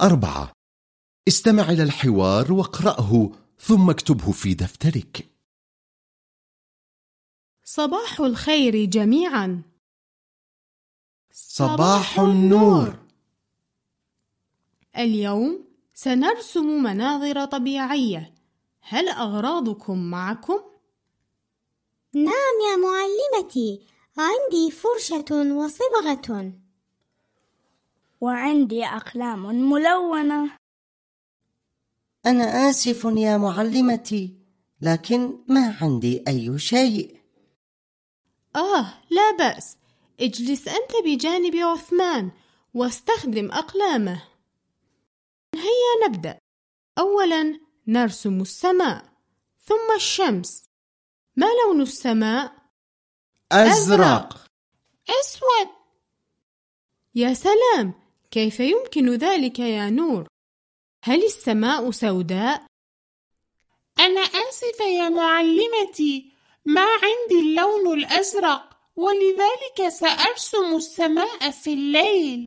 أربعة. استمع إلى الحوار واقرأه ثم اكتبه في دفترك. صباح الخير جميعا. صباح النور. اليوم سنرسم مناظر طبيعية. هل أغراضكم معكم؟ نعم يا معلمتي عندي فرشة وصبغة. وعندي أقلام ملونة. أنا آسف يا معلمتي لكن ما عندي أي شيء. آه لا بأس. اجلس أنت بجانب عثمان واستخدم أقلامه. هيا نبدأ. أولا نرسم السماء ثم الشمس. ما لون السماء؟ أزرق. أسود. يا سلام! كيف يمكن ذلك يا نور؟ هل السماء سوداء؟ أنا آسفة يا معلمتي ما عندي اللون الأزرق ولذلك سأرسم السماء في الليل